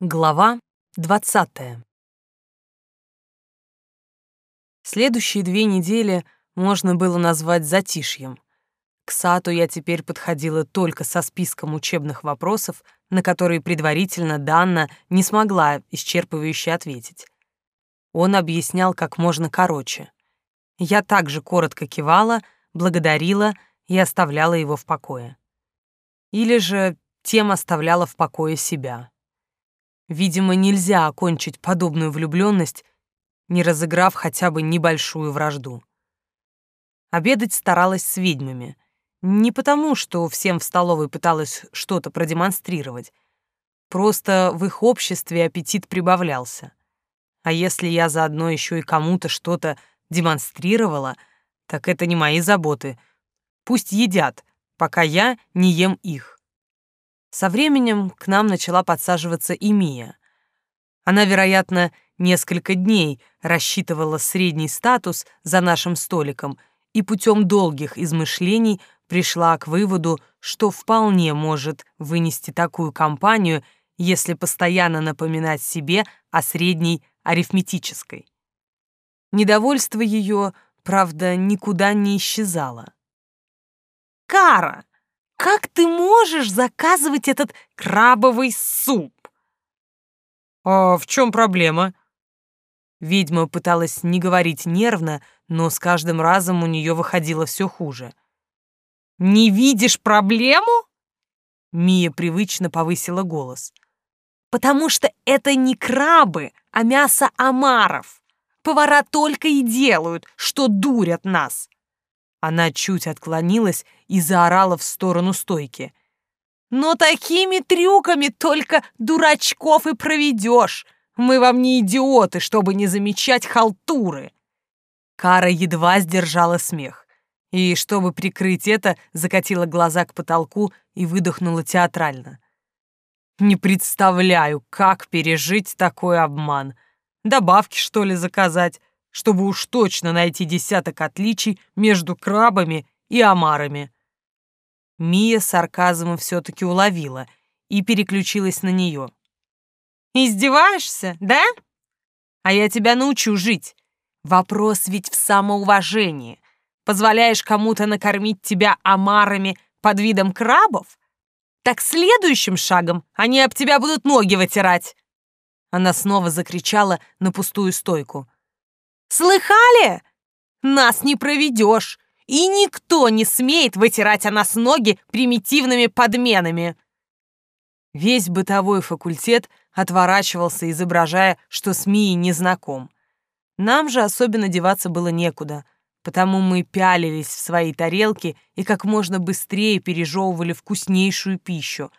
Глава двадцатая. Следующие две недели можно было назвать затишьем. К Сату я теперь подходила только со списком учебных вопросов, на которые предварительно Данна не смогла исчерпывающе ответить. Он объяснял как можно короче. Я также коротко кивала, благодарила и оставляла его в покое. Или же тем оставляла в покое себя. Видимо, нельзя окончить подобную влюбленность, не разыграв хотя бы небольшую вражду. Обедать старалась с ведьмами. Не потому, что всем в столовой пыталась что-то продемонстрировать. Просто в их обществе аппетит прибавлялся. А если я заодно еще и кому-то что-то демонстрировала, так это не мои заботы. Пусть едят, пока я не ем их. Со временем к нам начала подсаживаться и Мия. Она, вероятно, несколько дней рассчитывала средний статус за нашим столиком и путем долгих измышлений пришла к выводу, что вполне может вынести такую компанию, если постоянно напоминать себе о средней арифметической. Недовольство ее, правда, никуда не исчезало. «Кара, как ты можешь заказывать этот крабовый суп? А в чем проблема? Ведьма пыталась не говорить нервно, но с каждым разом у нее выходило все хуже. «Не видишь проблему?» Мия привычно повысила голос. «Потому что это не крабы, а мясо омаров. Повара только и делают, что дурят нас. Она чуть отклонилась и заорала в сторону стойки. «Но такими трюками только дурачков и проведешь! Мы вам не идиоты, чтобы не замечать халтуры!» Кара едва сдержала смех. И, чтобы прикрыть это, закатила глаза к потолку и выдохнула театрально. «Не представляю, как пережить такой обман. Добавки, что ли, заказать? Чтобы уж точно найти десяток отличий между крабами и омарами. Мия сарказмом все-таки уловила и переключилась на нее. «Издеваешься, да? А я тебя научу жить. Вопрос ведь в самоуважении. Позволяешь кому-то накормить тебя омарами под видом крабов? Так следующим шагом они об тебя будут ноги вытирать!» Она снова закричала на пустую стойку. Слыхали? Нас не проведешь, и никто не смеет вытирать о нас ноги примитивными подменами. Весь бытовой факультет отворачивался, изображая, что с Мией не знаком. Нам же особенно деваться было некуда, потому мы пялились в свои тарелки и как можно быстрее пережевывали вкуснейшую пищу,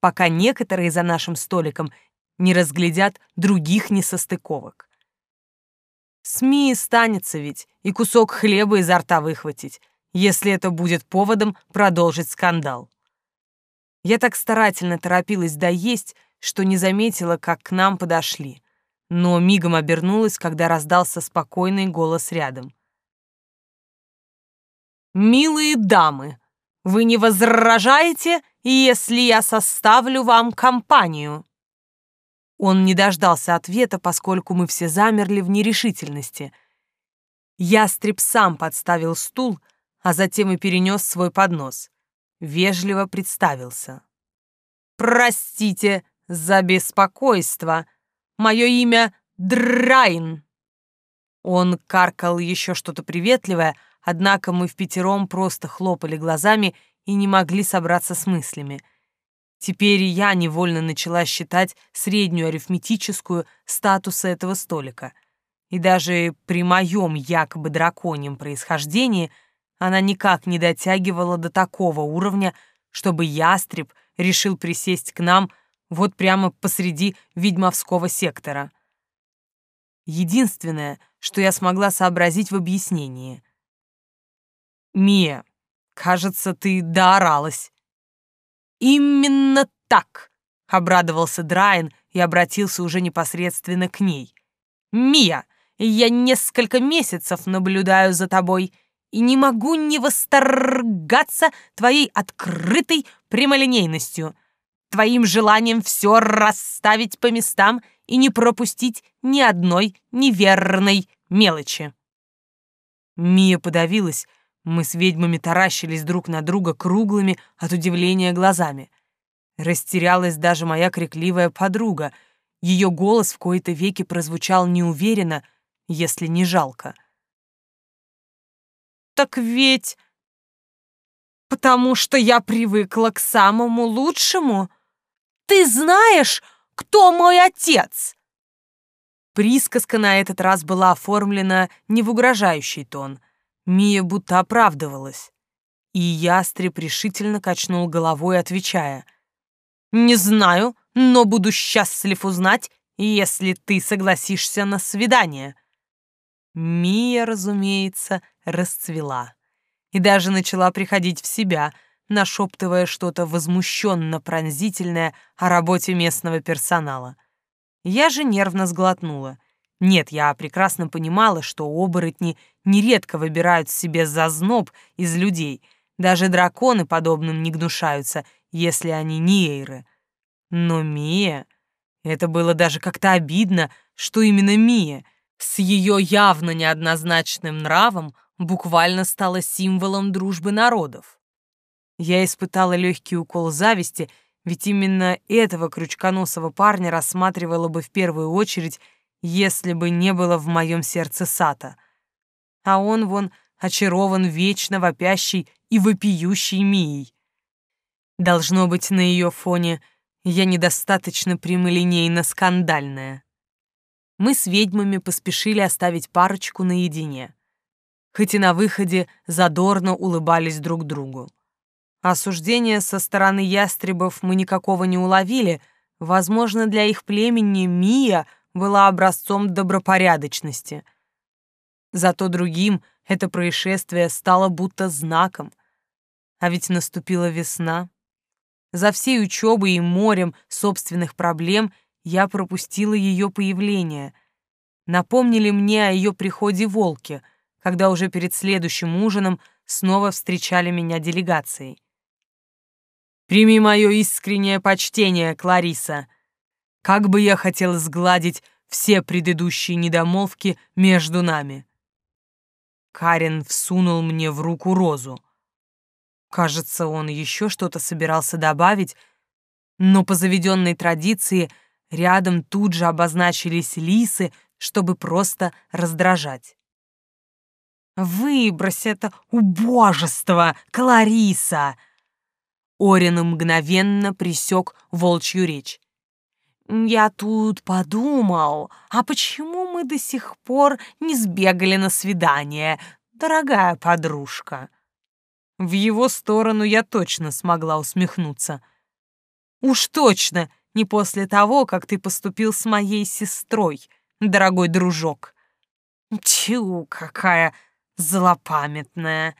пока некоторые за нашим столиком не разглядят других несостыковок. СМИ станется ведь и кусок хлеба изо рта выхватить, если это будет поводом продолжить скандал. Я так старательно торопилась доесть, что не заметила, как к нам подошли, но мигом обернулась, когда раздался спокойный голос рядом. «Милые дамы, вы не возражаете, если я составлю вам компанию?» Он не дождался ответа, поскольку мы все замерли в нерешительности. Ястреб сам подставил стул, а затем и перенес свой поднос. Вежливо представился. «Простите за беспокойство. Мое имя Драйн». Он каркал еще что-то приветливое, однако мы в пятером просто хлопали глазами и не могли собраться с мыслями — Теперь я невольно начала считать среднюю арифметическую статуса этого столика. И даже при моем якобы драконьем происхождении она никак не дотягивала до такого уровня, чтобы ястреб решил присесть к нам вот прямо посреди ведьмовского сектора. Единственное, что я смогла сообразить в объяснении. «Мия, кажется, ты дооралась». «Именно так!» — обрадовался Драйан и обратился уже непосредственно к ней. «Мия, я несколько месяцев наблюдаю за тобой и не могу не восторгаться твоей открытой прямолинейностью. твоим желанием все расставить по местам и не пропустить ни одной неверной мелочи. Мия подавилась, мы с ведьмами таращились друг на друга круглыми от удивления глазами. Растерялась даже моя крикливая подруга. Ее голос в кои-то веки прозвучал неуверенно, если не жалко. «Так ведь...» «Потому что я привыкла к самому лучшему. Ты знаешь, кто мой отец?» Присказка на этот раз была оформлена не в угрожающий тон. Мия будто оправдывалась. И ястреб решительно качнул головой, отвечая. «Не знаю, но буду счастлив узнать, если ты согласишься на свидание». Мия, разумеется, расцвела. И даже начала приходить в себя, нашептывая что-то возмущенно-пронзительное о работе местного персонала. Я же нервно сглотнула. Нет, я прекрасно понимала, что оборотни нередко выбирают себе зазноб из людей. Даже драконы подобным не гнушаются, если они не эйры. Но Мия... Это было даже как-то обидно, что именно Мия с ее явно неоднозначным нравом буквально стала символом дружбы народов. Я испытала легкий укол зависти ведь именно этого крючконосого парня рассматривала бы в первую очередь, если бы не было в моем сердце Сата. А он вон очарован вечно вопящей и вопиющей Мией. Должно быть, на ее фоне я недостаточно прямолинейно-скандальная. Мы с ведьмами поспешили оставить парочку наедине. Хоть и на выходе задорно улыбались друг другу. Осуждения со стороны ястребов мы никакого не уловили. Возможно, для их племени Мия была образцом добропорядочности. Зато другим это происшествие стало будто знаком. А ведь наступила весна. За всей учебой и морем собственных проблем я пропустила ее появление. Напомнили мне о ее приходе волки, когда уже перед следующим ужином снова встречали меня делегацией. Прими мое искреннее почтение, Клариса. Как бы я хотел сгладить все предыдущие недомолвки между нами. Карен всунул мне в руку розу. Кажется, он еще что-то собирался добавить, но по заведенной традиции рядом тут же обозначились лисы, чтобы просто раздражать. «Выбрось это убожество, Клариса!» Орин мгновенно присек волчью речь. «Я тут подумал, а почему мы до сих пор не сбегали на свидание, дорогая подружка?» В его сторону я точно смогла усмехнуться. «Уж точно не после того, как ты поступил с моей сестрой, дорогой дружок». «Тю, какая злопамятная!»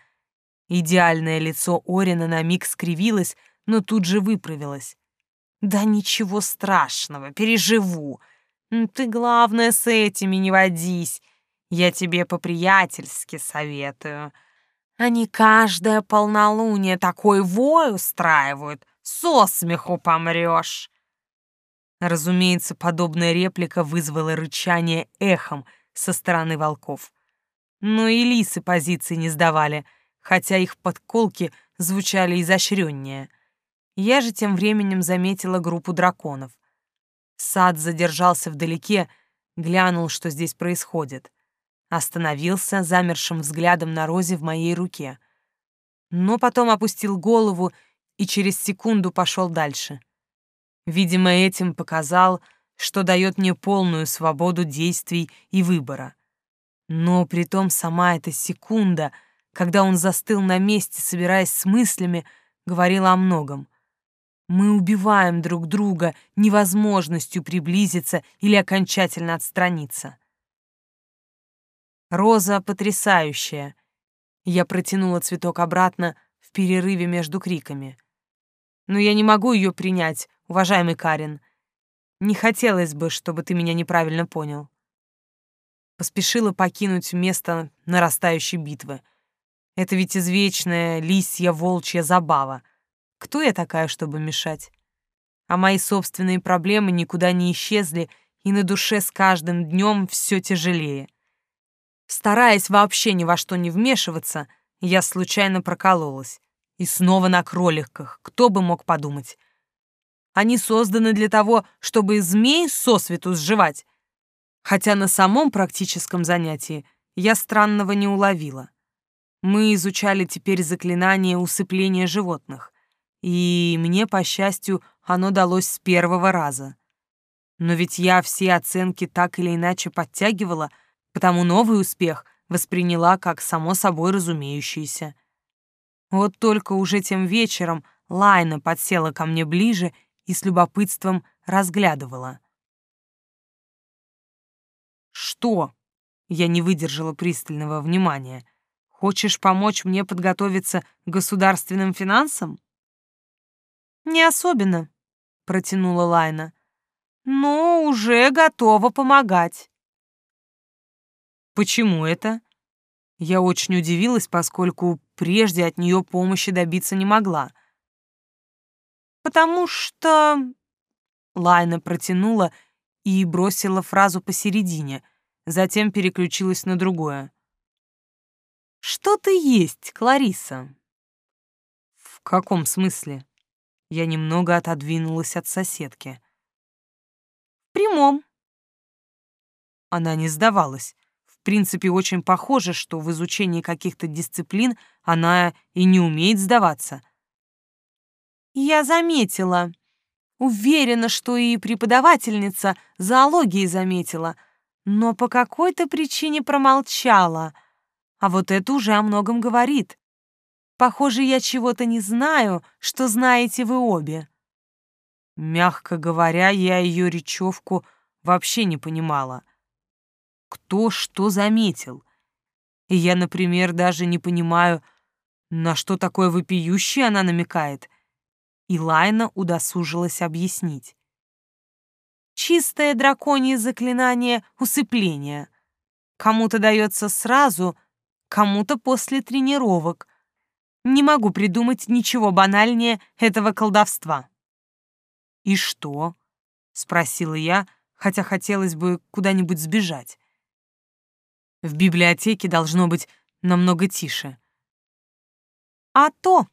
Идеальное лицо Орина на миг скривилось, но тут же выправилось. «Да ничего страшного, переживу. Ты, главное, с этими не водись. Я тебе по-приятельски советую. Они каждое полнолуние такой вой устраивают, со смеху помрешь». Разумеется, подобная реплика вызвала рычание эхом со стороны волков. Но и лисы позиции не сдавали — хотя их подколки звучали изощреннее. Я же тем временем заметила группу драконов. Сад задержался вдалеке, глянул, что здесь происходит. Остановился замершим взглядом на розе в моей руке. Но потом опустил голову и через секунду пошел дальше. Видимо, этим показал, что дает мне полную свободу действий и выбора. Но при том сама эта секунда — когда он застыл на месте, собираясь с мыслями, говорила о многом. Мы убиваем друг друга невозможностью приблизиться или окончательно отстраниться. Роза потрясающая. Я протянула цветок обратно в перерыве между криками. Но я не могу ее принять, уважаемый Карин. Не хотелось бы, чтобы ты меня неправильно понял. Поспешила покинуть место нарастающей битвы. Это ведь извечная лисья волчья забава. Кто я такая, чтобы мешать? а мои собственные проблемы никуда не исчезли, и на душе с каждым днем все тяжелее. Стараясь вообще ни во что не вмешиваться, я случайно прокололась. И снова на кроликах, кто бы мог подумать. Они созданы для того, чтобы змей сосвету сживать. Хотя на самом практическом занятии я странного не уловила. Мы изучали теперь заклинание усыпления животных, и мне, по счастью, оно далось с первого раза. Но ведь я все оценки так или иначе подтягивала, потому новый успех восприняла как само собой разумеющийся. Вот только уже тем вечером Лайна подсела ко мне ближе и с любопытством разглядывала. «Что?» — я не выдержала пристального внимания. «Хочешь помочь мне подготовиться к государственным финансам?» «Не особенно», — протянула Лайна. «Но уже готова помогать». «Почему это?» Я очень удивилась, поскольку прежде от нее помощи добиться не могла. «Потому что...» Лайна протянула и бросила фразу посередине, затем переключилась на другое. «Что ты есть, Клариса?» «В каком смысле?» Я немного отодвинулась от соседки. «В прямом». Она не сдавалась. В принципе, очень похоже, что в изучении каких-то дисциплин она и не умеет сдаваться. «Я заметила. Уверена, что и преподавательница зоологии заметила, но по какой-то причине промолчала. А вот это уже о многом говорит. Похоже, я чего-то не знаю, что знаете вы обе. Мягко говоря, я ее речевку вообще не понимала. Кто что заметил? И я, например, даже не понимаю, на что такое вопиющее она намекает. И Лайна удосужилась объяснить. Чистое драконье заклинание усыпления. Кому-то дается сразу, кому-то после тренировок, не могу придумать ничего банальнее этого колдовства. «И что?» — спросила я, хотя хотелось бы куда-нибудь сбежать. В библиотеке должно быть намного тише. «А то!»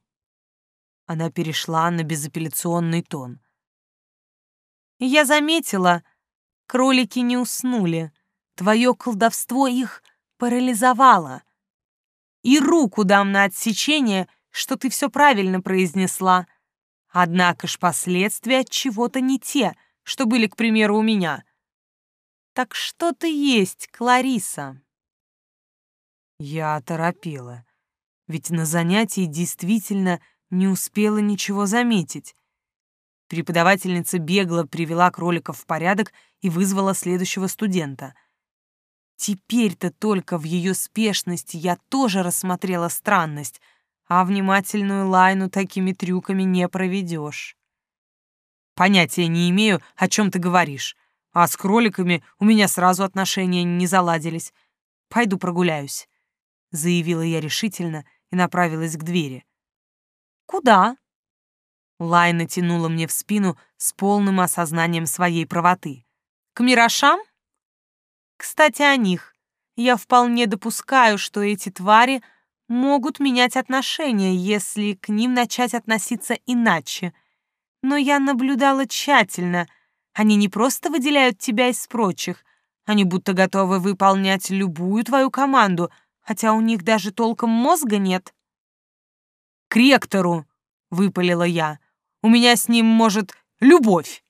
— она перешла на безапелляционный тон. «Я заметила, кролики не уснули. Твое колдовство их парализовало. И руку дам на отсечение, что ты все правильно произнесла. Однако ж последствия от чего-то не те, что были, к примеру, у меня. Так что ты есть, Клариса? Я оторопела, ведь на занятии действительно не успела ничего заметить. Преподавательница бегло привела кроликов в порядок и вызвала следующего студента — Теперь-то только в ее спешности я тоже рассмотрела странность, а внимательную Лайну такими трюками не проведешь. Понятия не имею, о чем ты говоришь, а с кроликами у меня сразу отношения не заладились. Пойду прогуляюсь, — заявила я решительно и направилась к двери. «Куда?» Лайна тянула мне в спину с полным осознанием своей правоты. «К мирошам?» Кстати, о них. Я вполне допускаю, что эти твари могут менять отношения, если к ним начать относиться иначе. Но я наблюдала тщательно. Они не просто выделяют тебя из прочих, они будто готовы выполнять любую твою команду, хотя у них даже толком мозга нет. «К ректору!» — выпалила я. «У меня с ним, может, любовь!»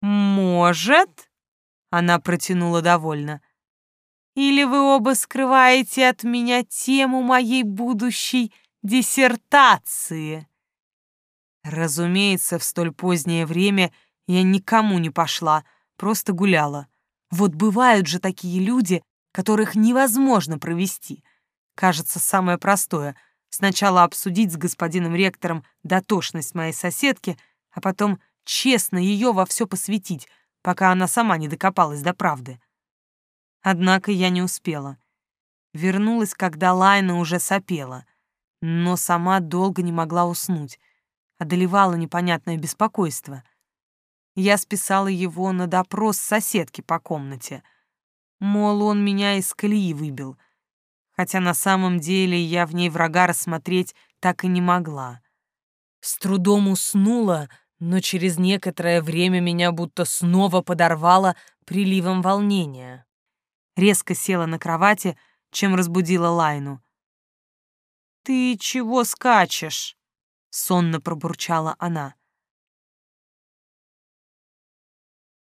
«Может?» Она протянула довольно. Или вы оба скрываете от меня тему моей будущей диссертации? Разумеется, в столь позднее время я никому не пошла, просто гуляла. Вот бывают же такие люди, которых невозможно провести. Кажется, самое простое — сначала обсудить с господином ректором дотошность моей соседки, а потом честно ее во все посвятить — пока она сама не докопалась до правды. Однако я не успела. Вернулась, когда Лайна уже сопела, но сама долго не могла уснуть. одолевало непонятное беспокойство. Я списала его на допрос соседки по комнате. Мол, он меня из колеи выбил. Хотя на самом деле я в ней врага рассмотреть так и не могла. С трудом уснула, но через некоторое время меня будто снова подорвало приливом волнения. Резко села на кровати, чем разбудила Лайну. «Ты чего скачешь?» — сонно пробурчала она.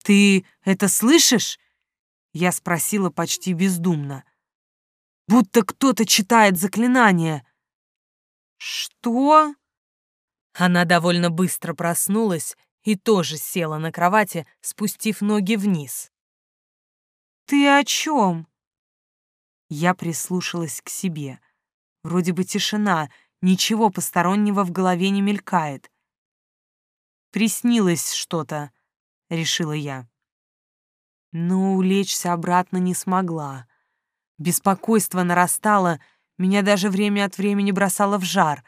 «Ты это слышишь?» — я спросила почти бездумно. «Будто кто-то читает заклинание». «Что?» Она довольно быстро проснулась и тоже села на кровати, спустив ноги вниз. «Ты о чем?» Я прислушалась к себе. Вроде бы тишина, ничего постороннего в голове не мелькает. «Приснилось что-то», — решила я. Но улечься обратно не смогла. Беспокойство нарастало, меня даже время от времени бросало в жар.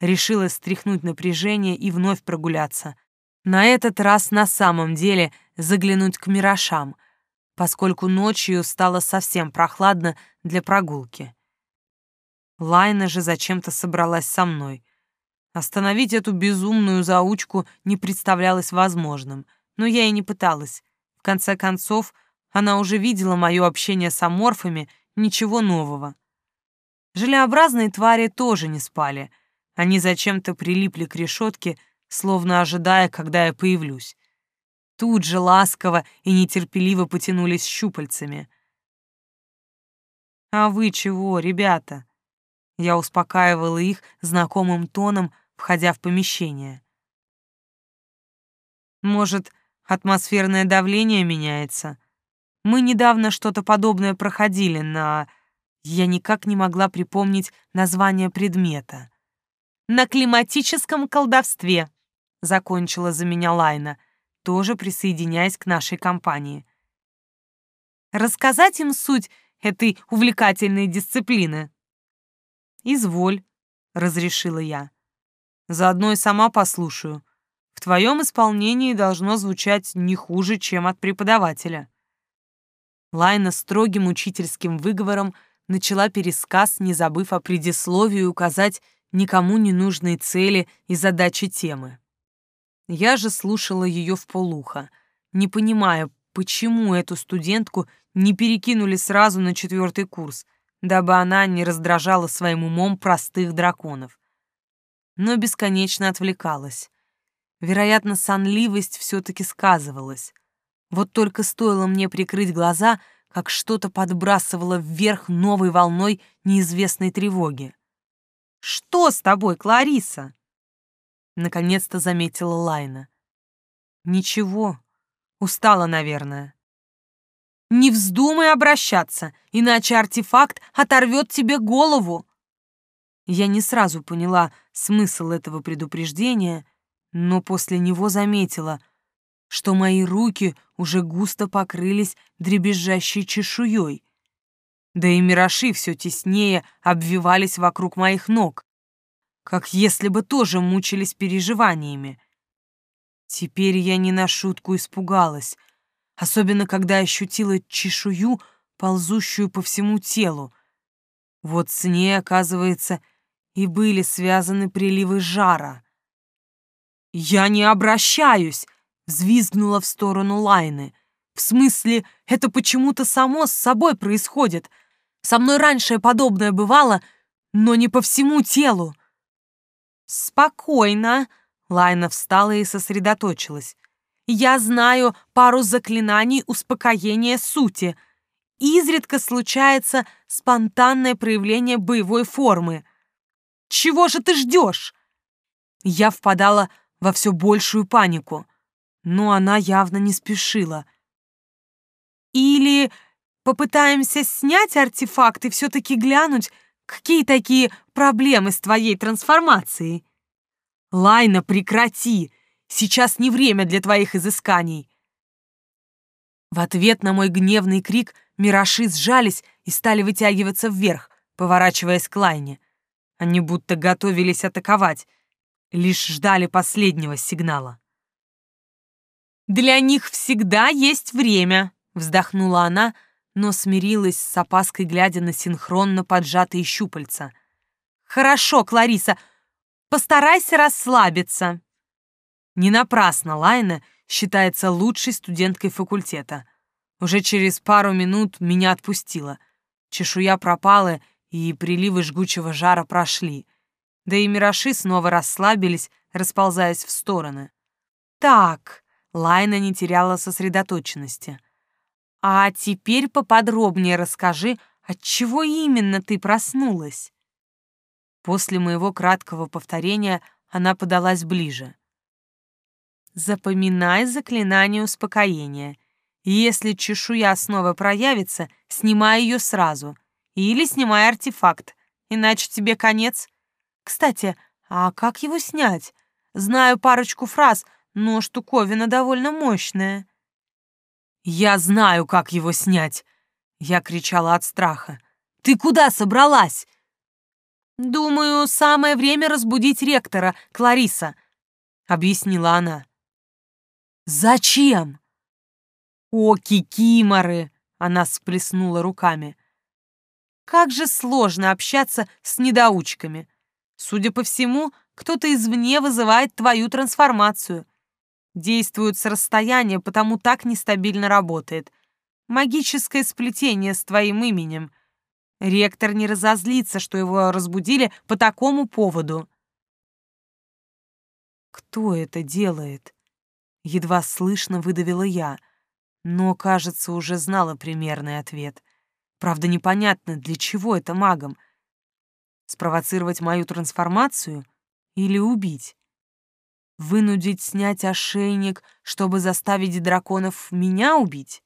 Решила стряхнуть напряжение и вновь прогуляться. На этот раз на самом деле заглянуть к мирошам, поскольку ночью стало совсем прохладно для прогулки. Лайна же зачем-то собралась со мной. Остановить эту безумную заучку не представлялось возможным, но я и не пыталась. В конце концов, она уже видела мое общение с аморфами, ничего нового. Желеобразные твари тоже не спали. Они зачем-то прилипли к решетке, словно ожидая, когда я появлюсь. Тут же ласково и нетерпеливо потянулись щупальцами. «А вы чего, ребята?» Я успокаивала их знакомым тоном, входя в помещение. Может, атмосферное давление меняется? Мы недавно что-то подобное проходили на... Я никак не могла припомнить название предмета. «На климатическом колдовстве», — закончила за меня Лайна, тоже присоединяясь к нашей компании. «Рассказать им суть этой увлекательной дисциплины?» «Изволь», — разрешила я. «Заодно и сама послушаю. В твоем исполнении должно звучать не хуже, чем от преподавателя». Лайна строгим учительским выговором начала пересказ, не забыв о предисловии указать никому не нужные цели и задачи темы. Я же слушала ее в полухо, не понимая, почему эту студентку не перекинули сразу на четвертый курс — дабы она не раздражала своим умом простых драконов. Но бесконечно отвлекалась. Вероятно, сонливость все-таки сказывалась. Вот только стоило мне прикрыть глаза, как что-то подбрасывало вверх новой волной неизвестной тревоги. «Что с тобой, Клариса?» Наконец-то заметила Лайна. «Ничего. Устала, наверное». Не вздумай обращаться, иначе артефакт оторвет тебе голову. Я не сразу поняла смысл этого предупреждения, но после него заметила, что мои руки уже густо покрылись дребезжащей чешуей. Да и мироши все теснее обвивались вокруг моих ног, как если бы тоже мучились переживаниями. Теперь я не на шутку испугалась — особенно когда ощутила чешую, ползущую по всему телу. Вот с ней, оказывается, и были связаны приливы жара. «Я не обращаюсь!» — взвизгнула в сторону Лайны. «В смысле, это почему-то само с собой происходит. Со мной раньше подобное бывало, но не по всему телу». «Спокойно!» — Лайна встала и сосредоточилась. Я знаю пару заклинаний успокоения сути. Изредка случается спонтанное проявление боевой формы. Чего же ты ждешь? Я впадала во все большую панику, но она явно не спешила. Или попытаемся снять артефакт и все-таки глянуть, какие такие проблемы с твоей трансформацией. Лайна, прекрати! Сейчас не время для твоих изысканий!» В ответ на мой гневный крик мираши сжались и стали вытягиваться вверх, поворачиваясь к Лайне. Они будто готовились атаковать. лишь ждали последнего сигнала. «Для них всегда есть время», — вздохнула она, но смирилась с опаской, глядя на синхронно поджатые щупальца. «Хорошо, Клариса, постарайся расслабиться». Не напрасно Лайна считается лучшей студенткой факультета. Уже через пару минут меня отпустила. Чешуя пропала, и приливы жгучего жара прошли. Да и мироши снова расслабились, расползаясь в стороны. «Так», — Лайна не теряла сосредоточенности. «А теперь поподробнее расскажи, от чего именно ты проснулась?» После моего краткого повторения она подалась ближе. Запоминай заклинание успокоения. Если чешуя снова проявится, снимай ее сразу. Или снимай артефакт, иначе тебе конец. Кстати, а как его снять? Знаю парочку фраз, но штуковина довольно мощная. «Я знаю, как его снять!» Я кричала от страха. «Ты куда собралась?» «Думаю, самое время разбудить ректора, Клариса», — объяснила она. «Зачем?» «О, кикиморы!» — она сплеснула руками. «Как же сложно общаться с недоучками. Судя по всему, кто-то извне вызывает твою трансформацию. Действует с расстояния, потому так нестабильно работает. Магическое сплетение с твоим именем. Ректор не разозлится, что его разбудили по такому поводу». «Кто это делает?» Едва слышно выдавила я, но, кажется, уже знала примерный ответ. Правда, непонятно, для чего это магом. Спровоцировать мою трансформацию или убить? Вынудить снять ошейник, чтобы заставить драконов меня убить?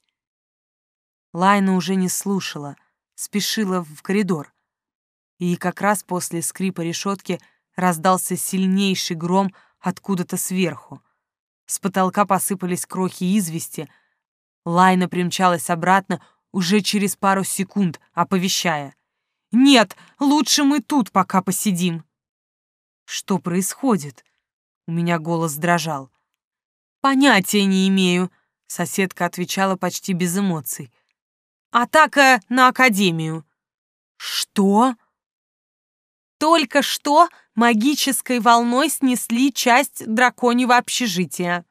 Лайна уже не слушала, спешила в коридор. И как раз после скрипа решетки раздался сильнейший гром откуда-то сверху. С потолка посыпались крохи извести. Лайна примчалась обратно уже через пару секунд, оповещая. «Нет, лучше мы тут пока посидим». «Что происходит?» У меня голос дрожал. «Понятия не имею», — соседка отвечала почти без эмоций. «Атака на Академию». «Что?» Только что магической волной снесли часть драконьего общежития.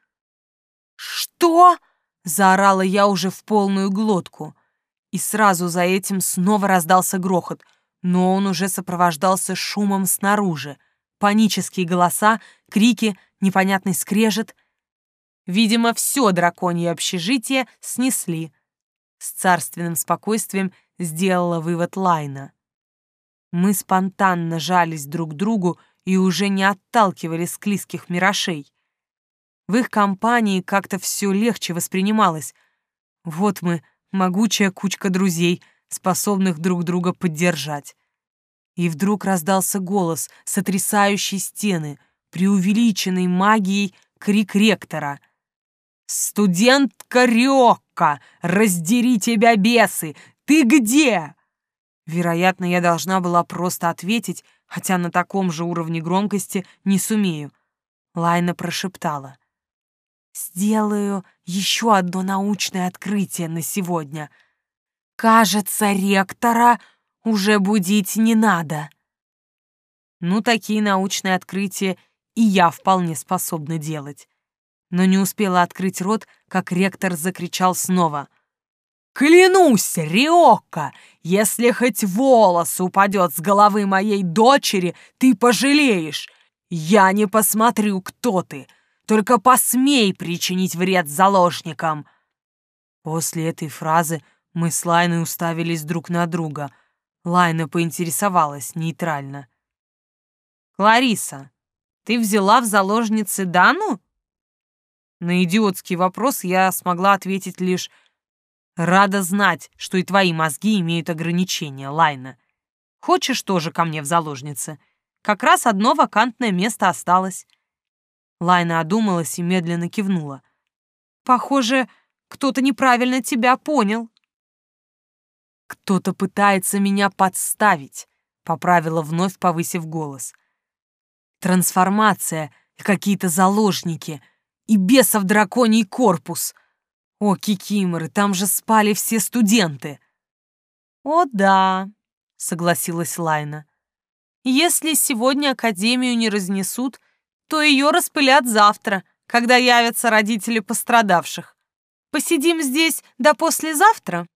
«Что?» — заорала я уже в полную глотку. И сразу за этим снова раздался грохот, но он уже сопровождался шумом снаружи. Панические голоса, крики, непонятный скрежет. Видимо, все драконье общежитие снесли. С царственным спокойствием сделала вывод Лайна. Мы спонтанно жались друг к другу и уже не отталкивали склизких мирошей. В их компании как-то все легче воспринималось. Вот мы, могучая кучка друзей, способных друг друга поддержать. И вдруг раздался голос, сотрясающий стены, преувеличенный магией крик ректора. «Студентка Рёкка, раздери тебя, бесы! Ты где?» Вероятно, я должна была просто ответить, хотя на таком же уровне громкости не сумею. Лайна прошептала. «Сделаю еще одно научное открытие на сегодня. Кажется, ректора уже будить не надо». Ну, такие научные открытия и я вполне способна делать. Но не успела открыть рот, как ректор закричал снова — Клянусь, Риока, если хоть волос упадет с головы моей дочери, ты пожалеешь. Я не посмотрю, кто ты. Только посмей причинить вред заложникам. После этой фразы мы с Лайной уставились друг на друга. Лайна поинтересовалась нейтрально. «Клариса, ты взяла в заложницы Дану?» На идиотский вопрос я смогла ответить лишь Рада знать, что и твои мозги имеют ограничения, Лайна. Хочешь тоже ко мне в заложницы? Как раз одно вакантное место осталось. Лайна одумалась и медленно кивнула. Похоже, кто-то неправильно тебя понял. Кто-то пытается меня подставить, поправила вновь, повысив голос. Трансформация и какие-то заложники. И бесов драконий корпус. О, Кикиморы, там же спали все студенты. О, да, согласилась Лайна. Если сегодня Академию не разнесут, то ее распылят завтра, когда явятся родители пострадавших. Посидим здесь до послезавтра?»